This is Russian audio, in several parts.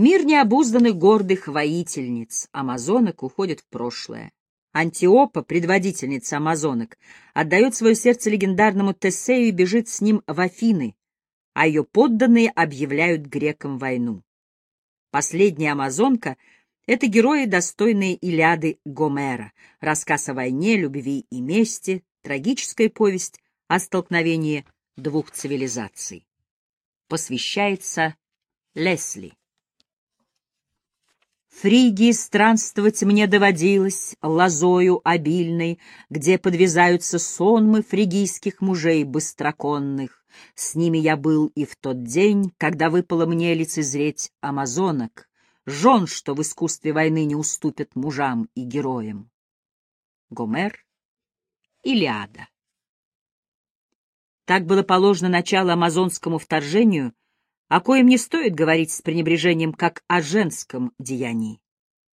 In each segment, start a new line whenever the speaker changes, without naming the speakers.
Мир необузданных гордых воительниц, амазонок, уходит в прошлое. Антиопа, предводительница амазонок, отдает свое сердце легендарному Тесею и бежит с ним в Афины, а ее подданные объявляют грекам войну. Последняя амазонка — это герои, достойные Илиады Гомера, рассказ о войне, любви и мести, трагическая повесть о столкновении двух цивилизаций. Посвящается Лесли. Фригии странствовать мне доводилось лозою обильной, где подвязаются сонмы фригийских мужей быстроконных. С ними я был и в тот день, когда выпало мне лицезреть амазонок, жен, что в искусстве войны не уступят мужам и героям. Гомер, Илиада. Так было положено начало амазонскому вторжению, о коем не стоит говорить с пренебрежением, как о женском деянии.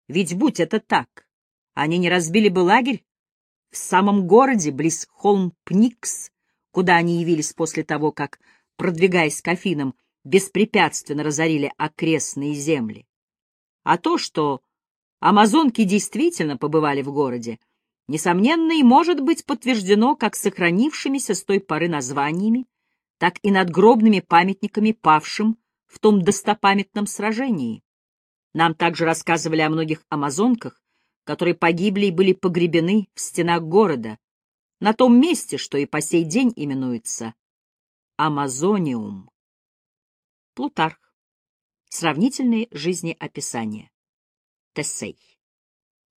Ведь будь это так, они не разбили бы лагерь в самом городе, близ холм Пникс, куда они явились после того, как, продвигаясь к Афинам, беспрепятственно разорили окрестные земли. А то, что амазонки действительно побывали в городе, несомненно и может быть подтверждено как сохранившимися с той поры названиями, так и надгробными памятниками павшим в том достопамятном сражении. Нам также рассказывали о многих амазонках, которые погибли и были погребены в стенах города, на том месте, что и по сей день именуется Амазониум. Плутарх. Сравнительные жизнеописания. Тесей.